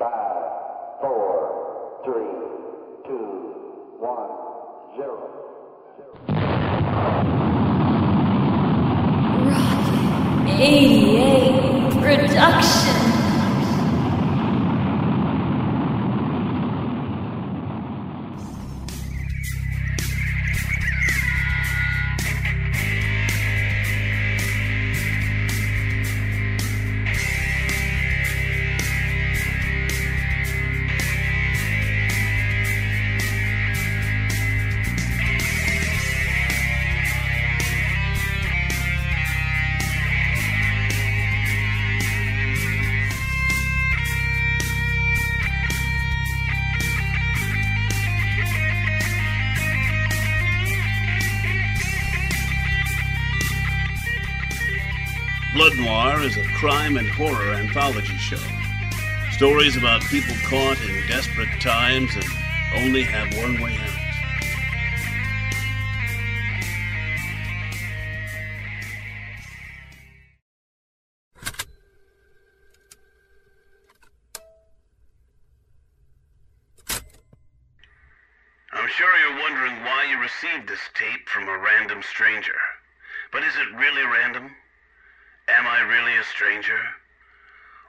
Five, four, three, two, one, zero. Rock 88 Production. Horror anthology show. Stories about people caught in desperate times and only have one way out. I'm sure you're wondering why you received this tape from a random stranger. But is it really random? Am I really a stranger?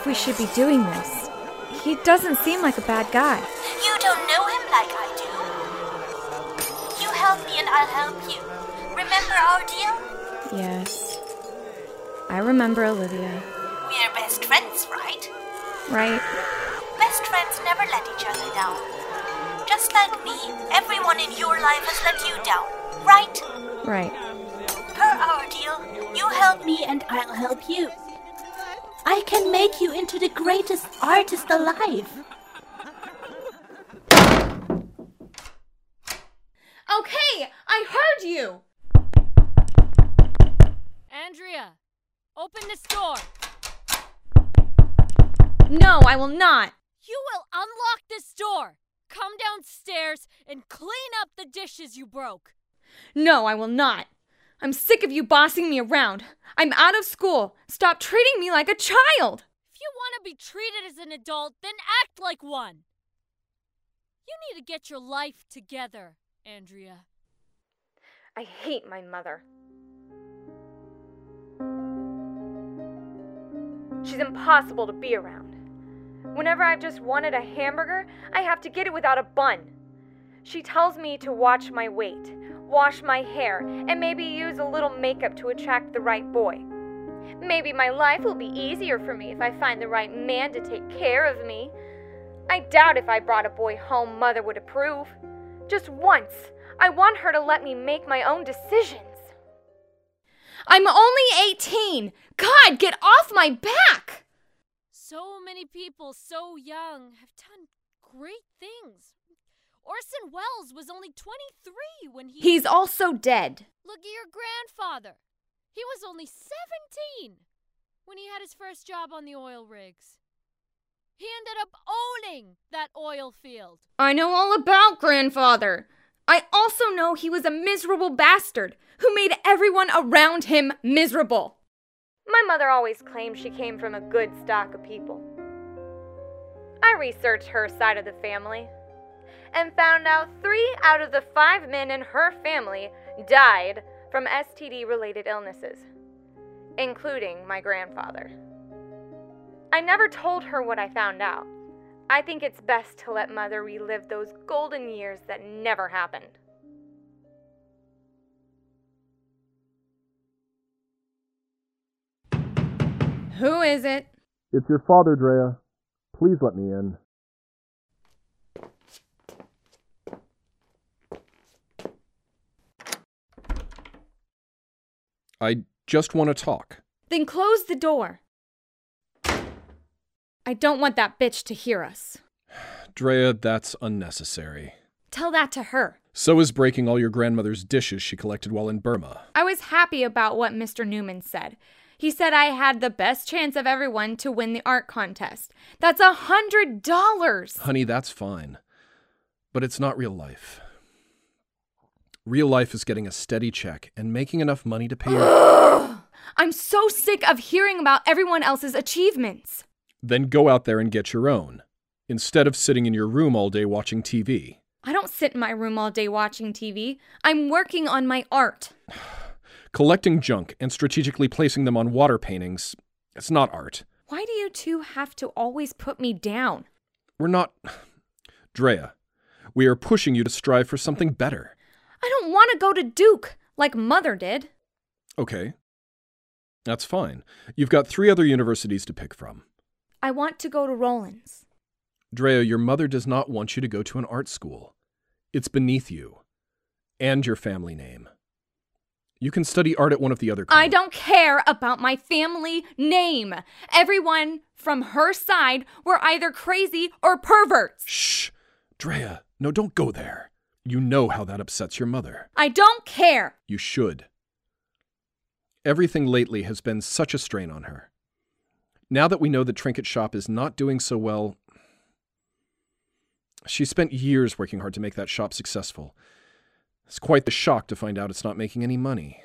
if we should be doing this. He doesn't seem like a bad guy. You don't know him like I do. You help me and I'll help you. Remember our deal? Yes. I remember Olivia. We're best friends, right? Right? Best friends never let each other down. Just like me, everyone in your life has let you down, right? Right. Per our deal, you help me and I'll help you. I can make you into the greatest artist alive. Okay, I heard you. Andrea, open this door. No, I will not. You will unlock this door. Come downstairs and clean up the dishes you broke. No, I will not. I'm sick of you bossing me around. I'm out of school. Stop treating me like a child. If you want to be treated as an adult, then act like one. You need to get your life together, Andrea. I hate my mother. She's impossible to be around. Whenever I've just wanted a hamburger, I have to get it without a bun. She tells me to watch my weight, wash my hair, and maybe use a little makeup to attract the right boy. Maybe my life will be easier for me if I find the right man to take care of me. I doubt if I brought a boy home, Mother would approve. Just once, I want her to let me make my own decisions. I'm only 18! God, get off my back! So many people so young have done great things. Orson Welles was only 23 when he. He's also dead. Look at your grandfather. He was only 17 when he had his first job on the oil rigs. He ended up owning that oil field. I know all about grandfather. I also know he was a miserable bastard who made everyone around him miserable. My mother always claimed she came from a good stock of people. I researched her side of the family and found out three out of the five men in her family died from STD related illnesses, including my grandfather. I never told her what I found out. I think it's best to let Mother relive those golden years that never happened. Who is it? It's your father, Drea. Please let me in. I just want to talk. Then close the door. I don't want that bitch to hear us. Drea, that's unnecessary. Tell that to her. So is breaking all your grandmother's dishes she collected while in Burma. I was happy about what Mr. Newman said. He said I had the best chance of everyone to win the art contest. That's a hundred dollars! Honey, that's fine. But it's not real life. Real life is getting a steady check and making enough money to pay your. I'm so sick of hearing about everyone else's achievements. then go out there and get your own, instead of sitting in your room all day watching TV. I don't sit in my room all day watching TV. I'm working on my art. Collecting junk and strategically placing them on water paintings, it's not art. Why do you two have to always put me down? We're not. Drea, we are pushing you to strive for something better. I don't want to go to Duke like Mother did. Okay. That's fine. You've got three other universities to pick from. I want to go to Rollins. Drea, your mother does not want you to go to an art school. It's beneath you and your family name. You can study art at one of the other I don't care about my family name. Everyone from her side were either crazy or perverts. Shh. Drea, no, don't go there. You know how that upsets your mother. I don't care. You should. Everything lately has been such a strain on her. Now that we know the trinket shop is not doing so well, she spent years working hard to make that shop successful. It's quite the shock to find out it's not making any money.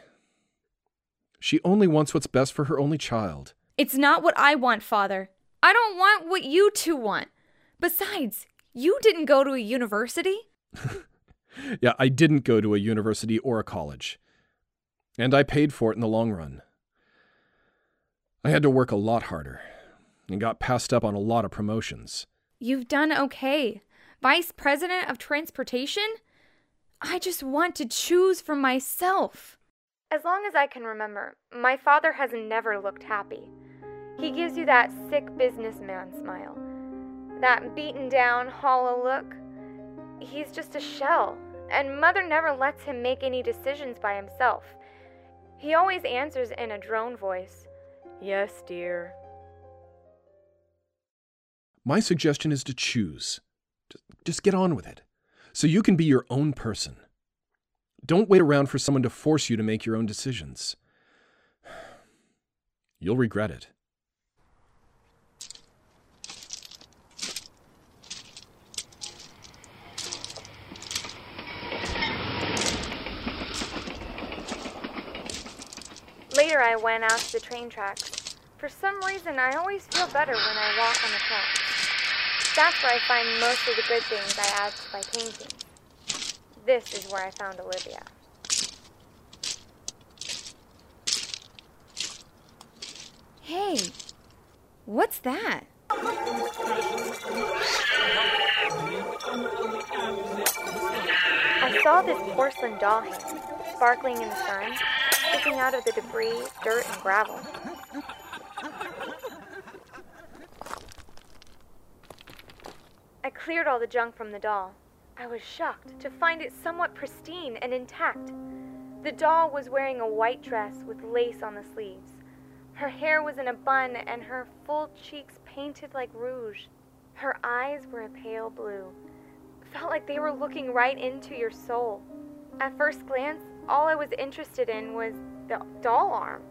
She only wants what's best for her only child. It's not what I want, Father. I don't want what you two want. Besides, you didn't go to a university. Yeah, I didn't go to a university or a college. And I paid for it in the long run. I had to work a lot harder and got passed up on a lot of promotions. You've done okay. Vice President of Transportation? I just want to choose for myself. As long as I can remember, my father has never looked happy. He gives you that sick businessman smile, that beaten down, hollow look. He's just a shell, and Mother never lets him make any decisions by himself. He always answers in a drone voice Yes, dear. My suggestion is to choose. Just- Just get on with it. So you can be your own person. Don't wait around for someone to force you to make your own decisions. You'll regret it. Later, I went out to the train tracks. For some reason, I always feel better when I walk on the tracks. That's where I find most of the good things I add to my paintings. This is where I found Olivia. Hey, what's that? I saw this porcelain doll hand, sparkling in the sun, sticking out of the debris, dirt, and gravel. I cleared all the junk from the doll. I was shocked to find it somewhat pristine and intact. The doll was wearing a white dress with lace on the sleeves. Her hair was in a bun and her full cheeks painted like rouge. Her eyes were a pale blue. Felt like they were looking right into your soul. At first glance, all I was interested in was the doll arm.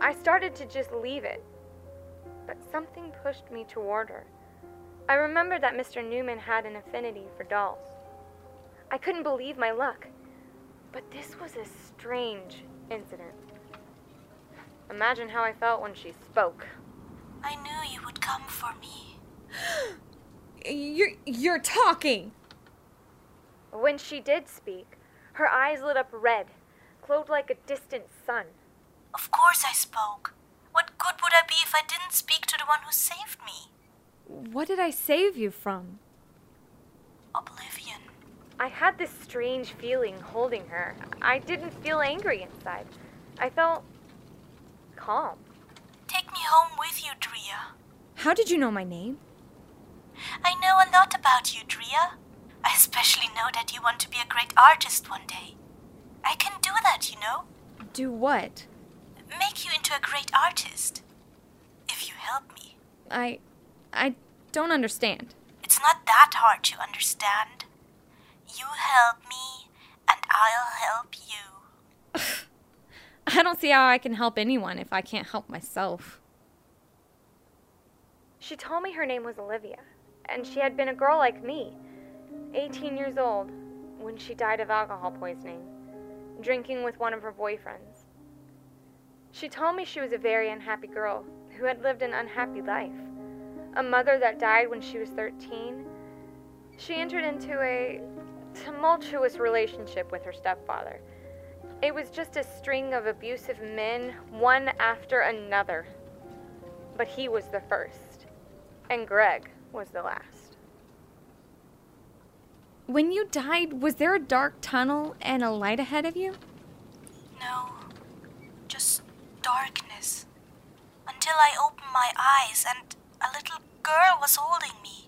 I started to just leave it. But something pushed me toward her. I remembered that Mr. Newman had an affinity for dolls. I couldn't believe my luck. But this was a strange incident. Imagine how I felt when she spoke. I knew you would come for me. You're you're talking. When she did speak, her eyes lit up red, glowed like a distant sun. Of course I spoke. What good would I be if I didn't speak to the one who saved me? What did I save you from? Oblivion. I had this strange feeling holding her. I didn't feel angry inside. I felt calm. Take me home with you, Drea. How did you know my name? I know a lot about you, Drea. I especially know that you want to be a great artist one day. I can do that, you know. Do what? make you into a great artist. If you help me. I. I don't understand. It's not that hard to understand. You help me, and I'll help you. I don't see how I can help anyone if I can't help myself. She told me her name was Olivia, and she had been a girl like me, 18 years old, when she died of alcohol poisoning, drinking with one of her boyfriends. She told me she was a very unhappy girl who had lived an unhappy life. A mother that died when she was 13. She entered into a tumultuous relationship with her stepfather. It was just a string of abusive men, one after another. But he was the first, and Greg was the last. When you died, was there a dark tunnel and a light ahead of you? No, just darkness. Until I opened my eyes and a little girl was holding me.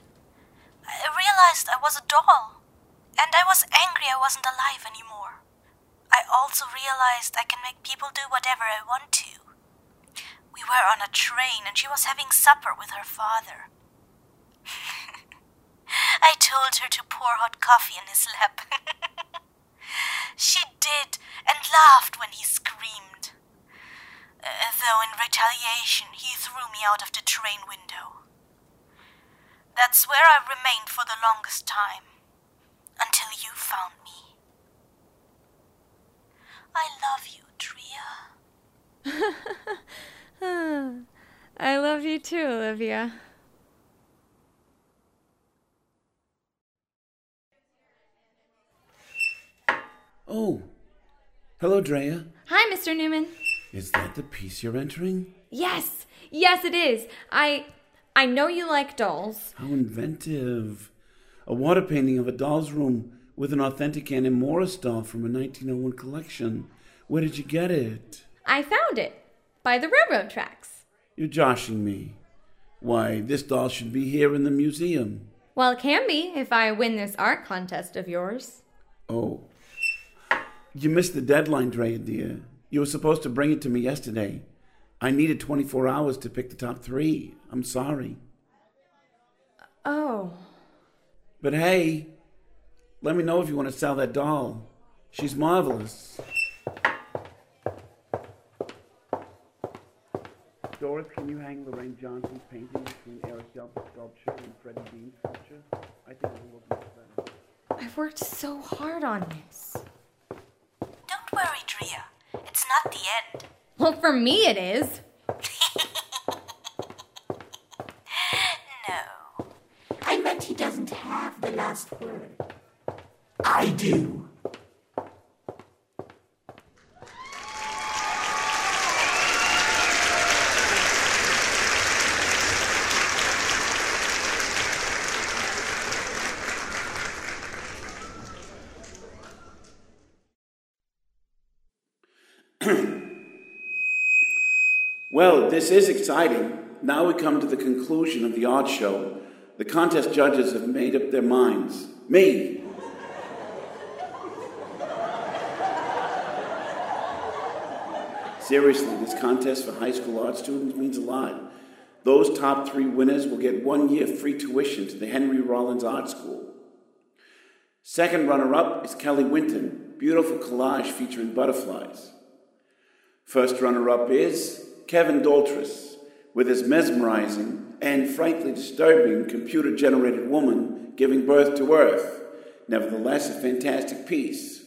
I realized I was a doll, and I was angry I wasn't alive anymore. I also realized I can make people do whatever I want to. We were on a train and she was having supper with her father. I told her to pour hot coffee in his lap. she did and laughed when he screamed. Uh, though in retaliation, he threw me out of the train window. That's where I remained for the longest time, until you found me. I love you, Drea. I love you too, Olivia. Oh, hello, Drea. Hi, Mr. Newman. Is that the piece you're entering? Yes, yes, it is. I, I know you like dolls. How inventive. A water painting of a doll's room with an authentic Annie Morris doll from a 1901 collection. Where did you get it? I found it by the railroad tracks. You're joshing me. Why, this doll should be here in the museum. Well, it can be if I win this art contest of yours. Oh. You missed the deadline, Drea, dear. You were supposed to bring it to me yesterday. I needed 24 hours to pick the top three. I'm sorry. Oh. But hey, let me know if you want to sell that doll. She's marvelous. Doris, can you hang Lorraine Johnson's painting between Eric Yelp's sculpture and Freddie Bean's sculpture? I think it will look much better. I've worked so hard on this. Don't worry, Drea. It's not the end. Well, for me it is. No. I meant he doesn't have the last word. I do. Well, this is exciting. Now we come to the conclusion of the art show. The contest judges have made up their minds. Me. Seriously, this contest for high school art students means a lot. Those top three winners will get one year free tuition to the Henry Rollins Art School. Second runner up is Kelly Winton, beautiful collage featuring butterflies. First runner up is Kevin Doltris, with his mesmerizing and frankly disturbing computer generated woman giving birth to Earth. Nevertheless, a fantastic piece.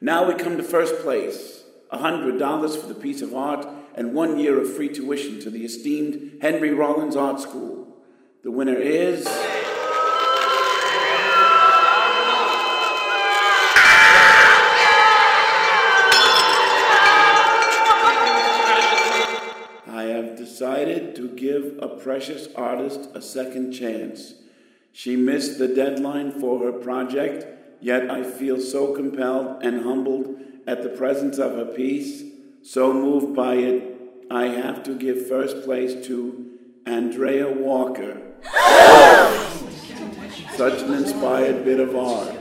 Now we come to first place $100 for the piece of art and one year of free tuition to the esteemed Henry Rollins Art School. The winner is. I have decided to give a precious artist a second chance. She missed the deadline for her project, yet I feel so compelled and humbled at the presence of her piece, so moved by it, I have to give first place to Andrea Walker. Such an inspired bit of art.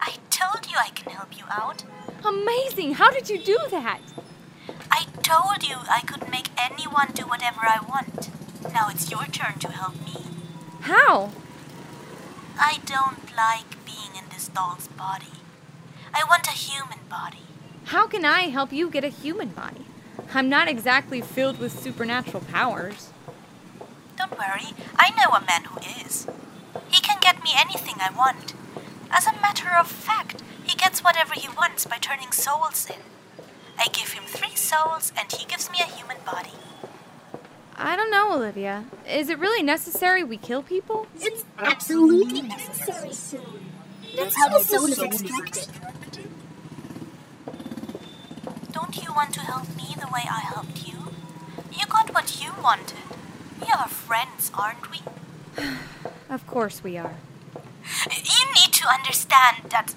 I told you I can help you out. Amazing! How did you do that? I told you I could make anyone do whatever I want. Now it's your turn to help me. How? I don't like being in this doll's body. I want a human body. How can I help you get a human body? I'm not exactly filled with supernatural powers. Don't worry, I know a man who is. He can get me anything I want. As a matter of fact, he gets whatever he wants by turning souls in. I give him three souls, and he gives me a human body. I don't know, Olivia. Is it really necessary we kill people? It's absolutely necessary, Sue. That's how the soul is extracted. Don't you want to help me the way I helped you? You got what you wanted. We are friends, aren't we? Of course we are. You need to understand that.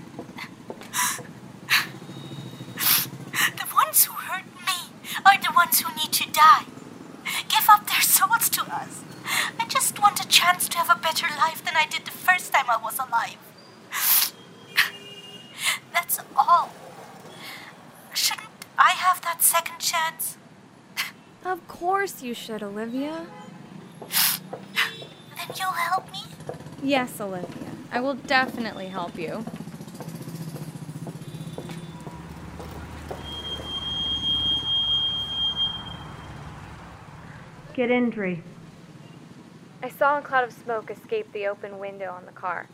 The ones who hurt me are the ones who need to die. Give up their souls to us. I just want a chance to have a better life than I did the first time I was alive. That's all. Shouldn't I have that second chance? Of course you should, Olivia. Then you'll help me? Yes, Olivia. I will definitely help you. Get in, I saw a cloud of smoke escape the open window on the car.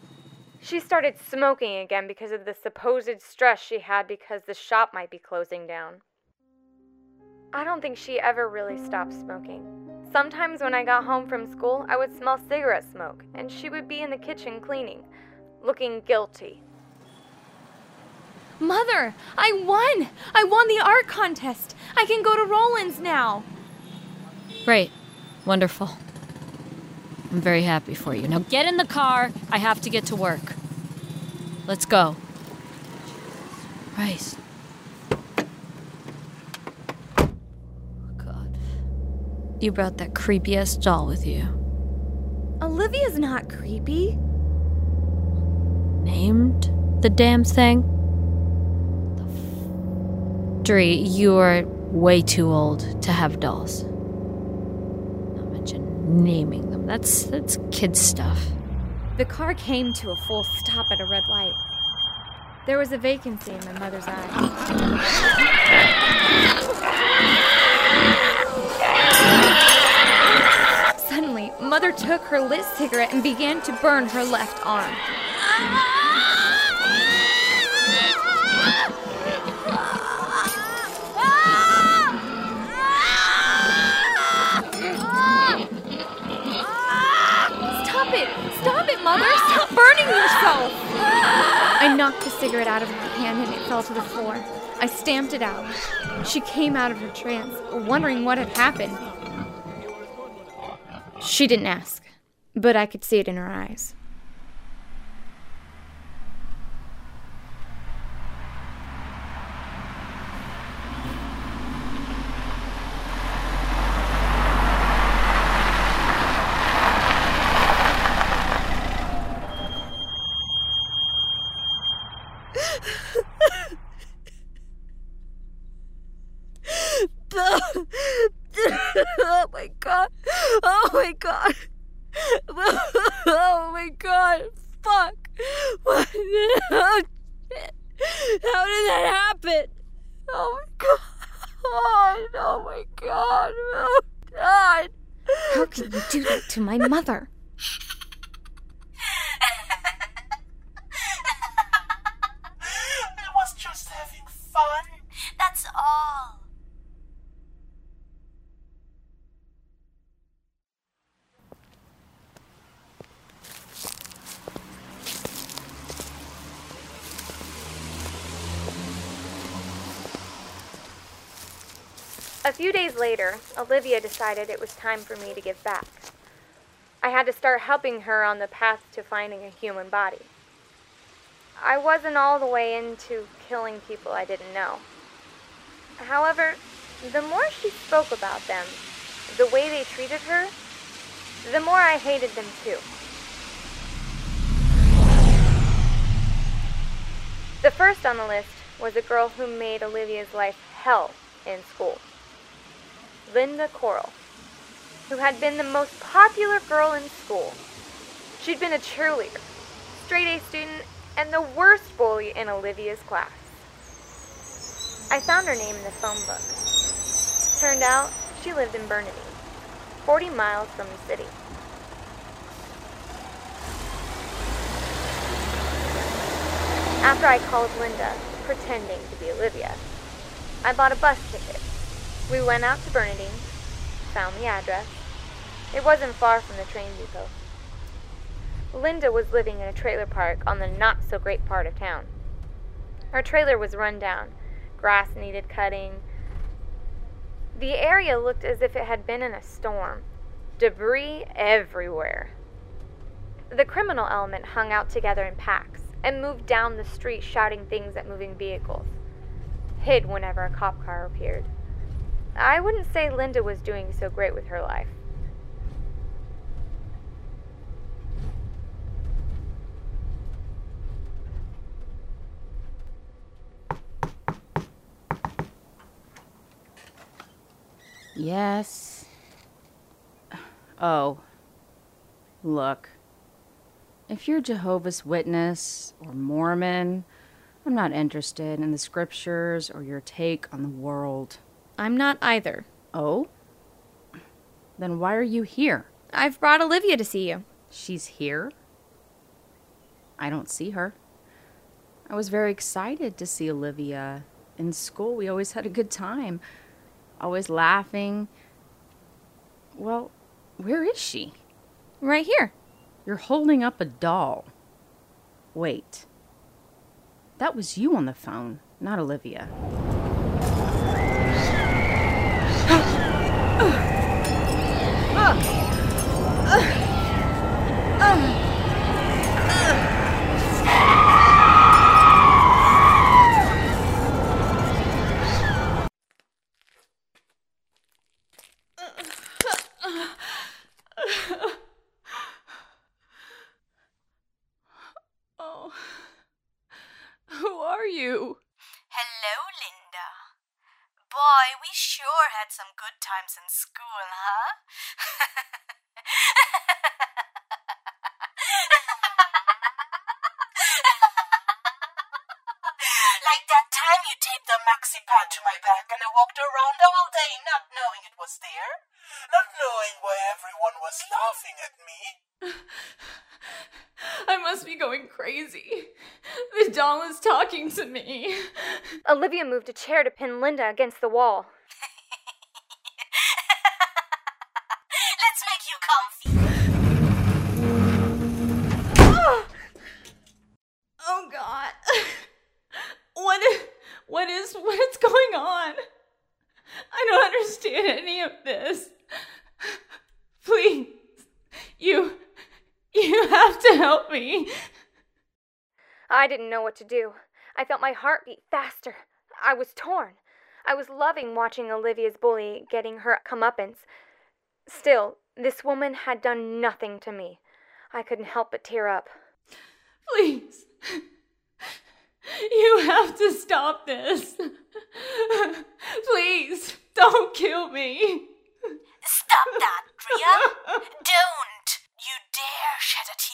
She started smoking again because of the supposed stress she had because the shop might be closing down. I don't think she ever really stopped smoking. Sometimes when I got home from school, I would smell cigarette smoke, and she would be in the kitchen cleaning, looking guilty. Mother, I won! I won the art contest! I can go to Rollins now! Great. Wonderful. I'm very happy for you. Now get in the car. I have to get to work. Let's go. Christ. Oh, God. You brought that creepy ass doll with you. Olivia's not creepy. Named the damn thing? The f- Dree, you are way too old to have dolls. Naming them. That's that's kid stuff. The car came to a full stop at a red light. There was a vacancy in my mother's eye. Suddenly, Mother took her lit cigarette and began to burn her left arm. Cigarette out of her hand and it fell to the floor. I stamped it out. She came out of her trance, wondering what had happened. She didn't ask, but I could see it in her eyes. oh my god. Oh my god. Oh my god. Fuck. What? Oh, shit. How did that happen? Oh my god. Oh my god. Oh god. How can you do that to my mother? I was just having fun. That's all. A few days later, Olivia decided it was time for me to give back. I had to start helping her on the path to finding a human body. I wasn't all the way into killing people I didn't know. However, the more she spoke about them, the way they treated her, the more I hated them too. The first on the list was a girl who made Olivia's life hell in school. Linda Coral, who had been the most popular girl in school. She'd been a cheerleader, straight A student, and the worst bully in Olivia's class. I found her name in the phone book. Turned out she lived in Burnaby, 40 miles from the city. After I called Linda, pretending to be Olivia, I bought a bus ticket. We went out to Bernadine, found the address. It wasn't far from the train depot. Linda was living in a trailer park on the not so great part of town. Her trailer was run down, grass needed cutting. The area looked as if it had been in a storm, debris everywhere. The criminal element hung out together in packs and moved down the street shouting things at moving vehicles, hid whenever a cop car appeared. I wouldn't say Linda was doing so great with her life. Yes. Oh. Look. If you're Jehovah's Witness or Mormon, I'm not interested in the scriptures or your take on the world. I'm not either. Oh? Then why are you here? I've brought Olivia to see you. She's here? I don't see her. I was very excited to see Olivia. In school, we always had a good time, always laughing. Well, where is she? Right here. You're holding up a doll. Wait. That was you on the phone, not Olivia. Oh. Who are you? Hello, Linda. Boy, we sure had some good times in school, huh? like that time you taped the maxi pad to my back and I walked around all day not knowing it was there, not knowing why everyone was laughing at me. I must be going crazy. Doll is talking to me. Olivia moved a chair to pin Linda against the wall. Let's make you comfy. Oh God. What is, what is what is going on? I don't understand any of this. Please. You you have to help me. I didn't know what to do. I felt my heart beat faster. I was torn. I was loving watching Olivia's bully getting her comeuppance. Still, this woman had done nothing to me. I couldn't help but tear up. Please. You have to stop this. Please, don't kill me. Stop that, Drea. Don't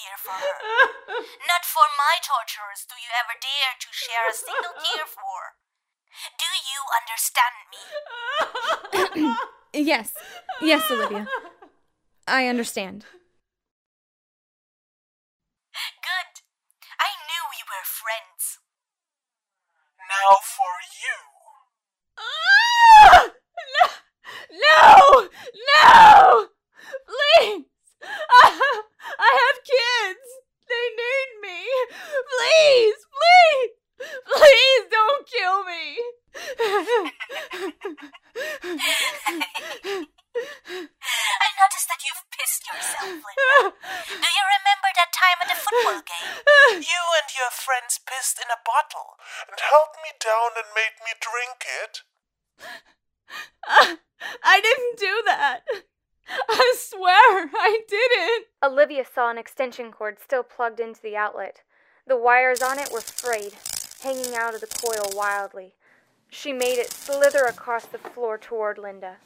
tear for her. Not for my torturers do you ever dare to share a single tear for. Do you understand me? Yes. Yes, Olivia. I understand. Good. I knew we were friends. Now for you. Ah! No! No! Please! I, I have kids! They need me! Please! Please! Please don't kill me! I noticed that you've pissed yourself, Linda. Do you remember that time at the football game? You and your friends pissed in a bottle and held me down and made me drink it. I, I didn't do that. I swear I didn't. Olivia saw an extension cord still plugged into the outlet. The wires on it were frayed. hanging out of the coil wildly. She made it slither across the floor toward Linda.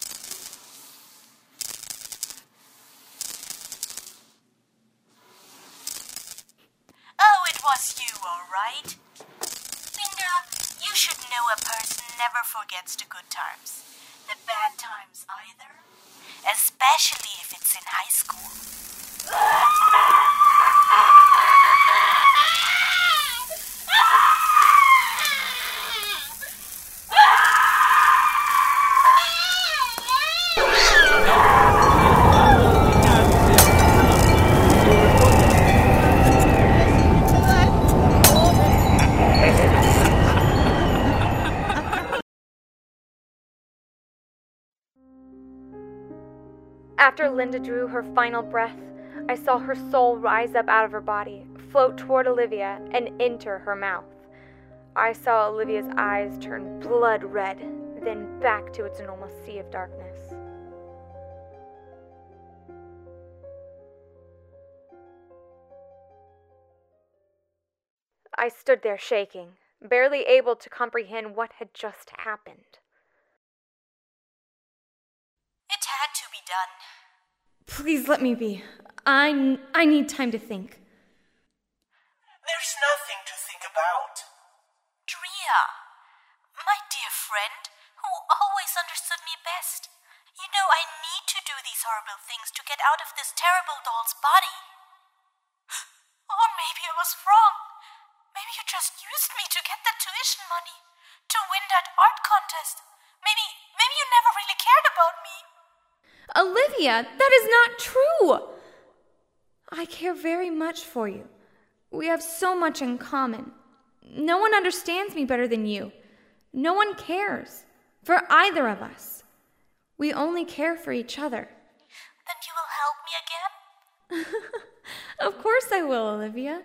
Oh, it was you, all right. Linda, you should know a person never forgets the good times. The bad times either. Especially if it's in high school. After Linda drew her final breath, I saw her soul rise up out of her body, float toward Olivia, and enter her mouth. I saw Olivia's eyes turn blood red, then back to its normal sea of darkness. I stood there shaking, barely able to comprehend what had just happened. It had to be done. Please let me be. I, I need time to think. There's nothing to think about. Drea, my dear friend, who always understood me best. You know I need to do these horrible things to get out of this terrible doll's body. Or maybe I was wrong. Maybe you just used me to get that tuition money, to win that art contest. Maybe, maybe you never really cared about me. Olivia, that is not true! I care very much for you. We have so much in common. No one understands me better than you. No one cares for either of us. We only care for each other. Then you will help me again? Of course I will, Olivia.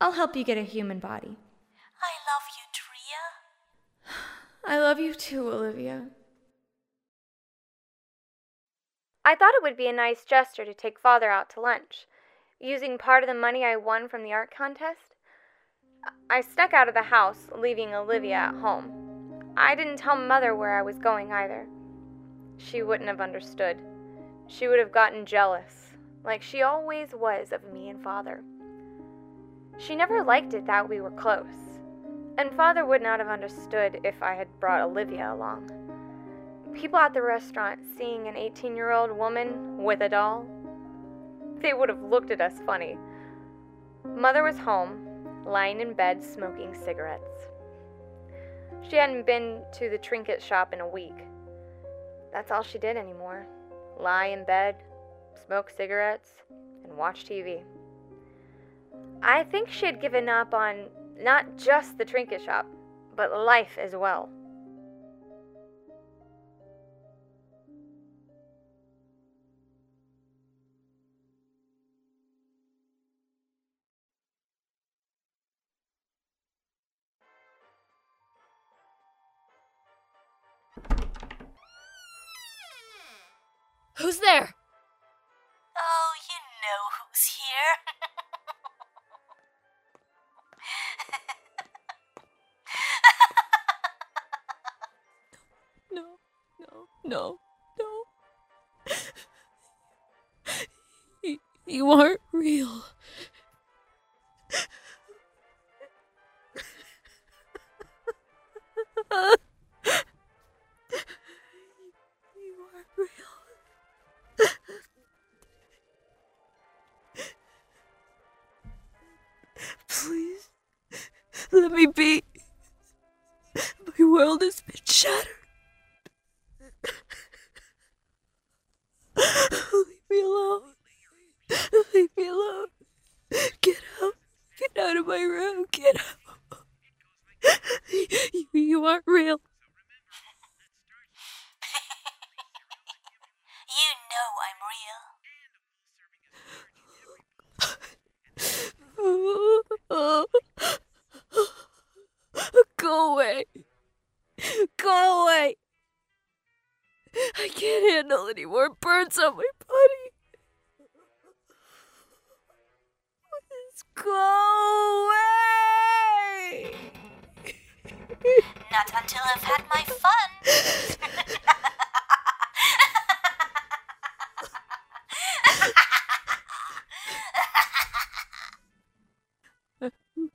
I'll help you get a human body. I love you, Drea. I love you too, Olivia. I thought it would be a nice gesture to take Father out to lunch, using part of the money I won from the art contest. I stuck out of the house, leaving Olivia at home. I didn't tell Mother where I was going either. She wouldn't have understood. She would have gotten jealous, like she always was of me and Father. She never liked it that we were close, and Father would not have understood if I had brought Olivia along. People at the restaurant seeing an 18 year old woman with a doll, they would have looked at us funny. Mother was home, lying in bed smoking cigarettes. She hadn't been to the trinket shop in a week. That's all she did anymore lie in bed, smoke cigarettes, and watch TV. I think she had given up on not just the trinket shop, but life as well. Who's there?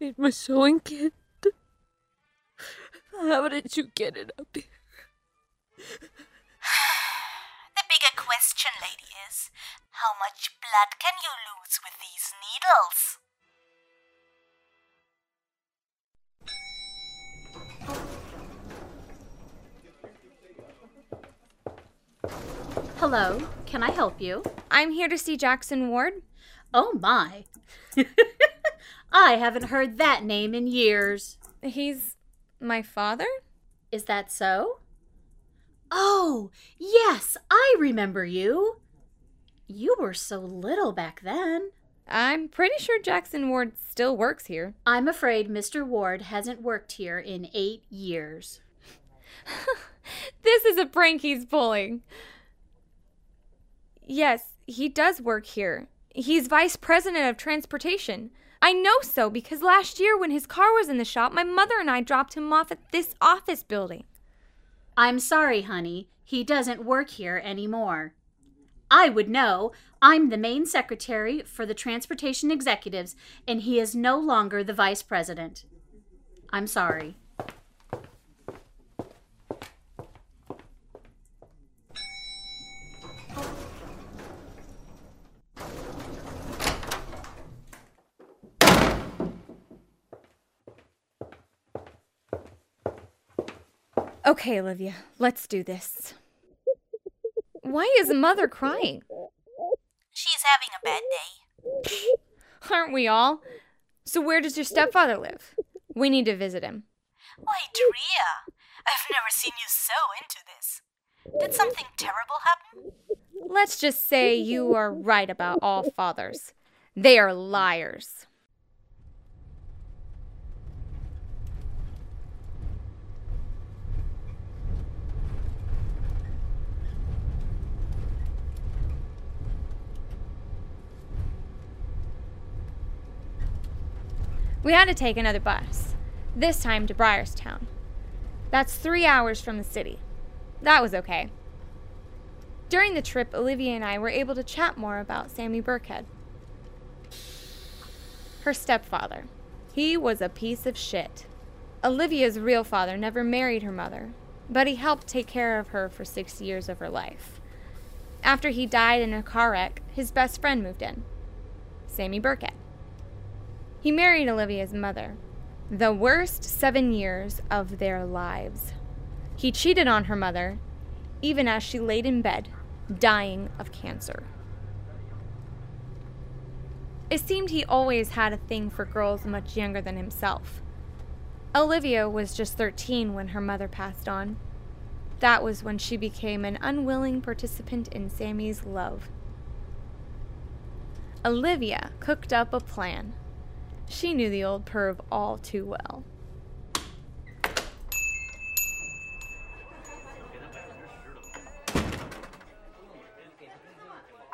Made my sewing kit. How did you get it up here? The bigger question, lady, is how much blood can you lose with these needles? Hello, can I help you? I'm here to see Jackson Ward. Oh my. I haven't heard that name in years. He's my father? Is that so? Oh, yes, I remember you. You were so little back then. I'm pretty sure Jackson Ward still works here. I'm afraid Mr. Ward hasn't worked here in eight years. This is a prank he's pulling. Yes, he does work here. He's vice president of transportation. I know so because last year when his car was in the shop, my mother and I dropped him off at this office building. I'm sorry, honey. He doesn't work here anymore. I would know. I'm the main secretary for the transportation executives, and he is no longer the vice president. I'm sorry. Okay, Olivia, let's do this. Why is mother crying? She's having a bad day. Aren't we all? So, where does your stepfather live? We need to visit him. Why, Drea, I've never seen you so into this. Did something terrible happen? Let's just say you are right about all fathers. They are liars. We had to take another bus, this time to Briarstown. That's three hours from the city. That was okay. During the trip, Olivia and I were able to chat more about Sammy Burkhead. Her stepfather. He was a piece of shit. Olivia's real father never married her mother, but he helped take care of her for six years of her life. After he died in a car wreck, his best friend moved in Sammy Burkhead. He married Olivia's mother. The worst seven years of their lives. He cheated on her mother, even as she laid in bed, dying of cancer. It seemed he always had a thing for girls much younger than himself. Olivia was just 13 when her mother passed on. That was when she became an unwilling participant in Sammy's love. Olivia cooked up a plan. She knew the old perv all too well.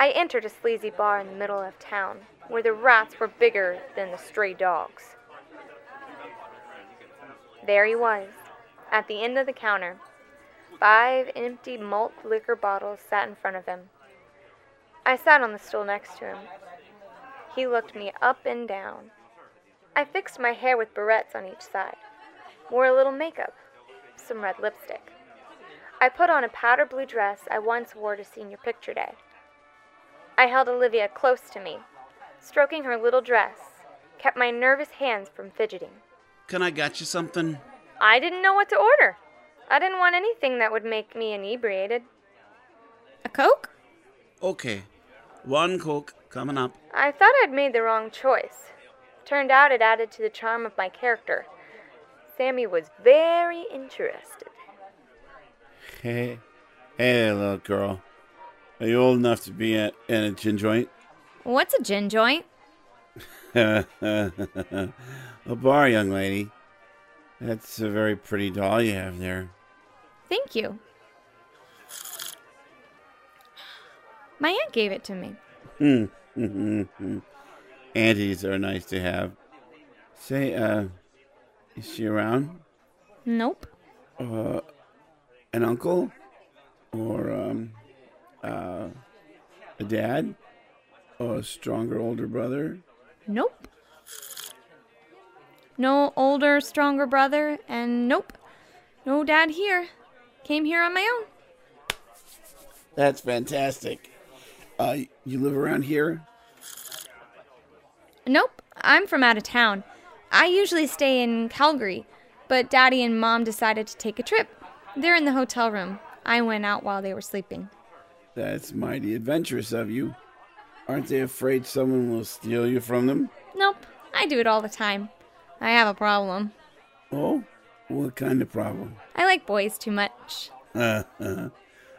I entered a sleazy bar in the middle of town, where the rats were bigger than the stray dogs. There he was, at the end of the counter. Five empty malt liquor bottles sat in front of him. I sat on the stool next to him. He looked me up and down. I fixed my hair with barrettes on each side, wore a little makeup, some red lipstick. I put on a powder blue dress I once wore to senior picture day. I held Olivia close to me, stroking her little dress, kept my nervous hands from fidgeting. Can I get you something? I didn't know what to order. I didn't want anything that would make me inebriated. A Coke? Okay. One Coke coming up. I thought I'd made the wrong choice. Turned out it added to the charm of my character. Sammy was very interested. Hey, hey little girl. Are you old enough to be at, in a gin joint? What's a gin joint? a bar, young lady. That's a very pretty doll you have there. Thank you. My aunt gave it to me. Aunties are nice to have. Say, uh, is she around? Nope. Uh, an uncle? Or um, uh, a dad? Or a stronger older brother? Nope. No older, stronger brother, and nope. No dad here. Came here on my own. That's fantastic. Uh, you live around here? Nope. I'm from out of town. I usually stay in Calgary, but Daddy and Mom decided to take a trip. They're in the hotel room. I went out while they were sleeping. That's mighty adventurous of you. Aren't they afraid someone will steal you from them? Nope. I do it all the time. I have a problem. Oh? What kind of problem? I like boys too much. Uh, uh,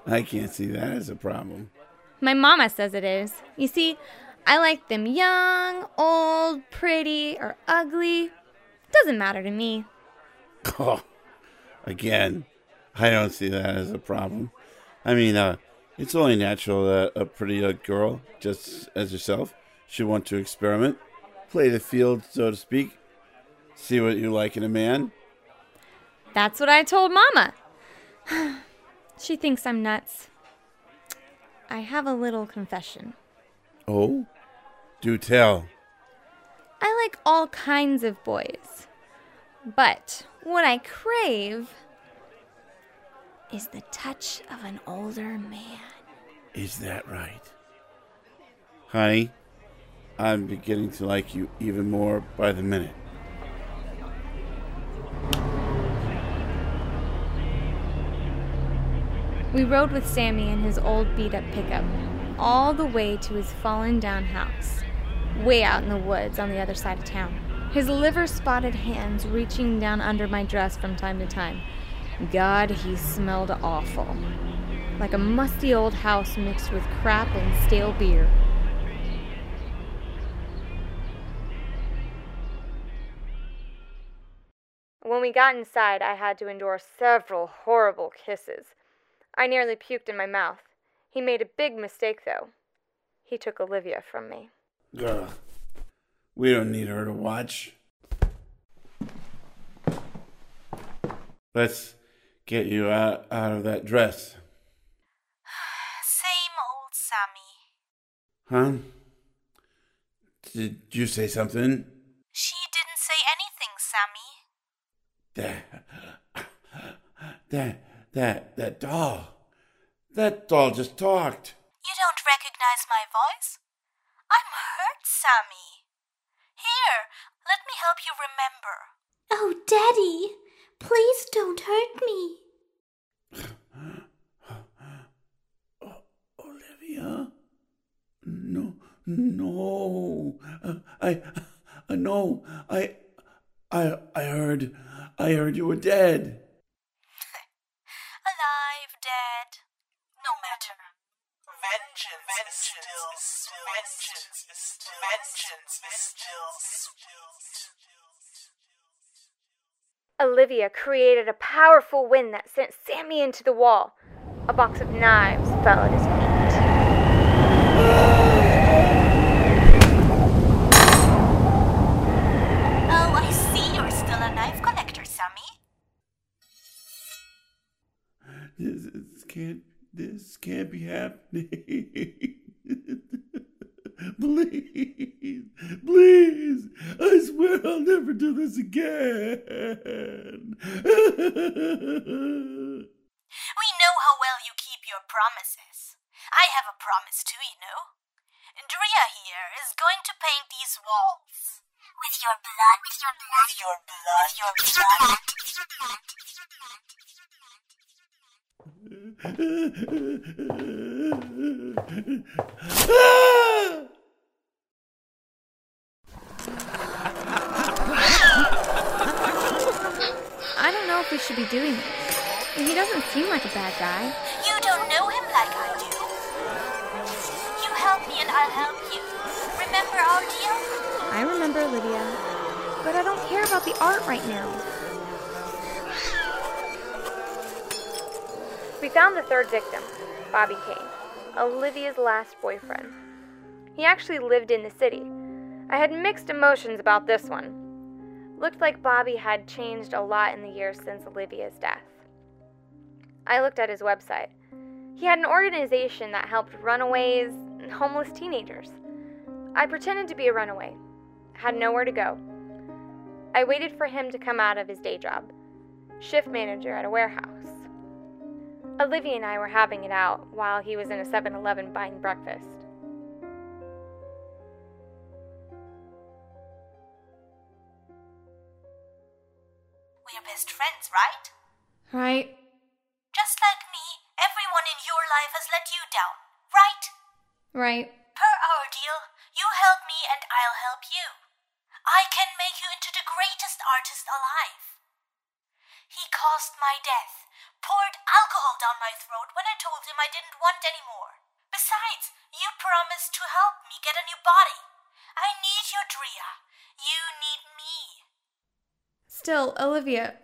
I can't see that as a problem. My mama says it is. You see, I like them young, old, pretty, or ugly. Doesn't matter to me. Oh, again, I don't see that as a problem. I mean, uh, it's only natural that a pretty girl, just as yourself, should want to experiment, play the field, so to speak, see what you like in a man. That's what I told Mama. she thinks I'm nuts. I have a little confession. Oh? Do tell. I like all kinds of boys. But what I crave is the touch of an older man. Is that right? Honey, I'm beginning to like you even more by the minute. We rode with Sammy in his old beat up pickup all the way to his fallen down house, way out in the woods on the other side of town. His liver spotted hands reaching down under my dress from time to time. God, he smelled awful. Like a musty old house mixed with crap and stale beer. When we got inside, I had to endure several horrible kisses. I nearly puked in my mouth. He made a big mistake, though. He took Olivia from me. Ugh. We don't need her to watch. Let's get you out, out of that dress. Same old Sammy. Huh? Did you say something? She didn't say anything, Sammy. That. That. That. That doll. That doll just talked. You don't recognize my voice? I'm hurt, Sammy. Here, let me help you remember. Oh, Daddy, please don't hurt me. Olivia? No, no. Uh, I, uh, no, I, I, I heard, I heard you were dead. Olivia created a powerful wind that sent Sammy into the wall. A box of knives fell at his feet. Oh, I see you're still a knife collector, Sammy. This, this can't, this can't be happening. please, please, I swear I'll never do this again. We know how well you keep your promises. I have a promise too, you know. Drea here is going to paint these walls. With your blood, with your blood, with your blood, with your blood. I found the third victim, Bobby Kane, Olivia's last boyfriend. He actually lived in the city. I had mixed emotions about this one. Looked like Bobby had changed a lot in the years since Olivia's death. I looked at his website. He had an organization that helped runaways and homeless teenagers. I pretended to be a runaway, had nowhere to go. I waited for him to come out of his day job, shift manager at a warehouse. Olivia and I were having it out while he was in a 7 Eleven buying breakfast. We're best friends, right? Right? Just like me, everyone in your life has let you down, right? Right. Per our deal, you help me and I'll help you. I can make you into the greatest artist alive. He caused my death, poured alcohol down my throat when I told him I didn't want any more. Besides, you promised to help me get a new body. I need you, Drea. You need me. Still, Olivia,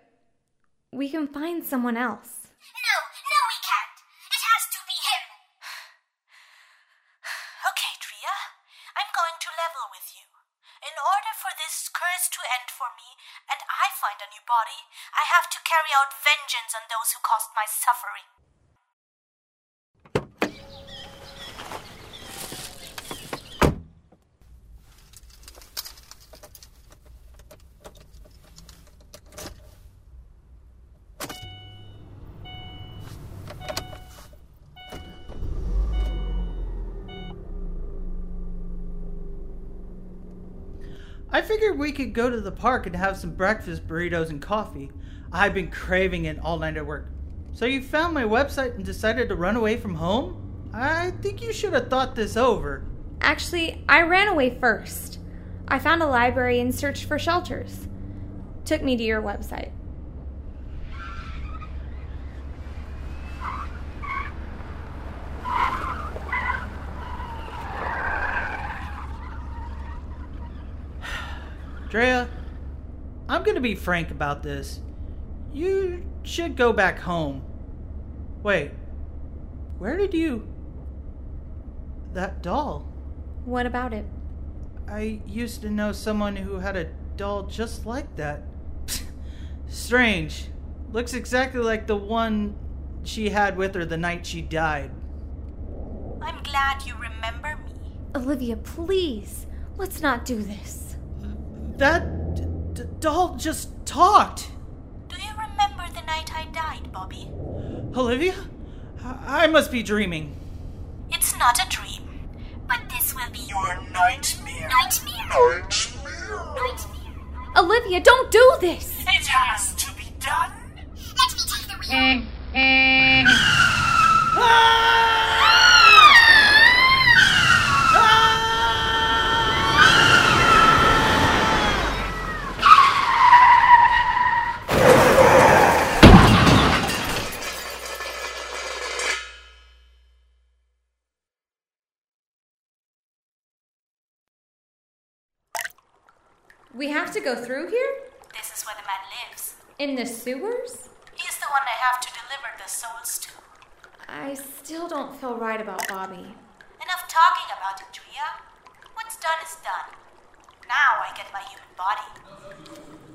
we can find someone else. No, no, we can't. It has to be him. okay, Drea. I'm going to level with you. In order for this curse to end for me and I find a new body, I have to carry out vengeance on those who caused my suffering. I figured we could go to the park and have some breakfast burritos and coffee. I've been craving it all night at work. So you found my website and decided to run away from home? I think you should have thought this over. Actually, I ran away first. I found a library and searched for shelters. Took me to your website. Drea, I'm gonna be frank about this. You should go back home. Wait, where did you. That doll? What about it? I used to know someone who had a doll just like that. Strange. Looks exactly like the one she had with her the night she died. I'm glad you remember me. Olivia, please, let's not do this. That d- d- doll just talked. Do you remember the night I died, Bobby? Olivia? I, I must be dreaming. It's not a dream, but this will be Your nightmare. nightmare. Nightmare. Nightmare. Olivia, don't do this! It has to be done. Let me take the wheel. We have to go through here? This is where the man lives. In the sewers? He's the one I have to deliver the souls to. I still don't feel right about Bobby. Enough talking about it, Drea. What's done is done. Now I get my human body.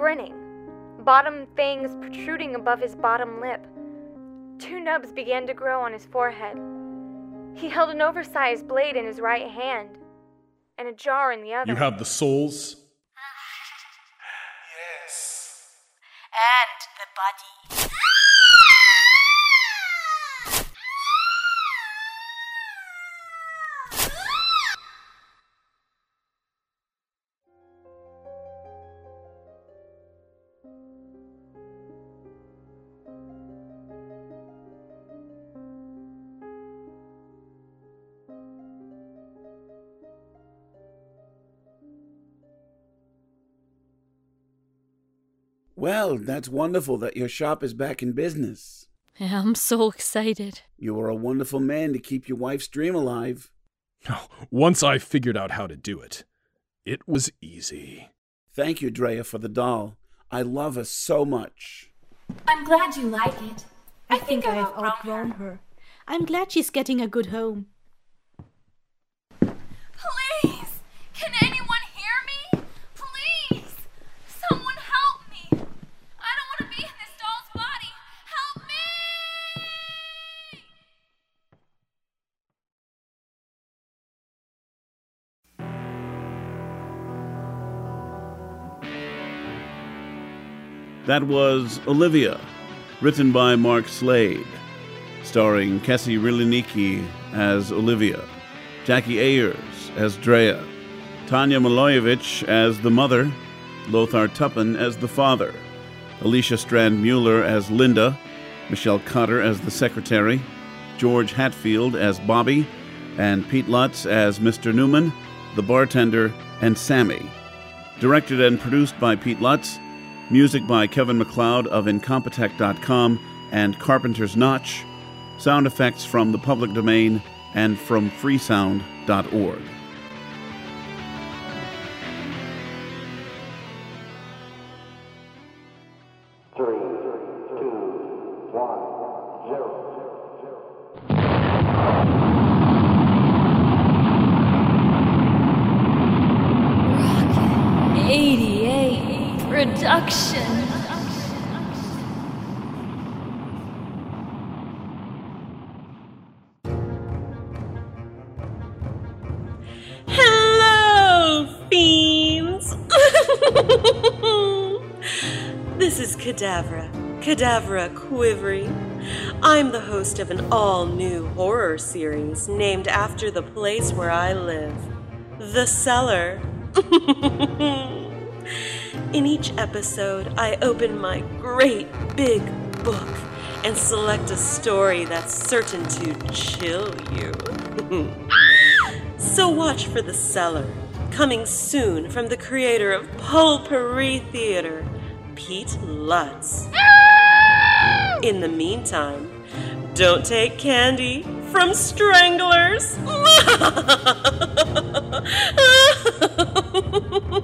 Grinning, bottom fangs protruding above his bottom lip. Two nubs began to grow on his forehead. He held an oversized blade in his right hand and a jar in the other. You have the souls? Well, that's wonderful that your shop is back in business. Yeah, I'm so excited. You are a wonderful man to keep your wife's dream alive. Once I figured out how to do it, it was easy. Thank you, Drea, for the doll. I love her so much. I'm glad you like it. I think I have outgrown her. I'm glad she's getting a good home. That was Olivia, written by Mark Slade, starring Kessie Riliniki as Olivia, Jackie Ayers as Drea, Tanya Milojevic as the mother, Lothar Tuppan as the father, Alicia Strand Mueller as Linda, Michelle Cotter as the secretary, George Hatfield as Bobby, and Pete Lutz as Mr. Newman, the bartender, and Sammy. Directed and produced by Pete Lutz. Music by Kevin MacLeod of Incompetech.com and Carpenter's Notch. Sound effects from the public domain and from freesound.org. Cadavra Quivering. I'm the host of an all new horror series named after the place where I live The Cellar. In each episode, I open my great big book and select a story that's certain to chill you. so watch for The Cellar, coming soon from the creator of Pulp-Pourri Theater, Pete Lutz. In the meantime, don't take candy from stranglers.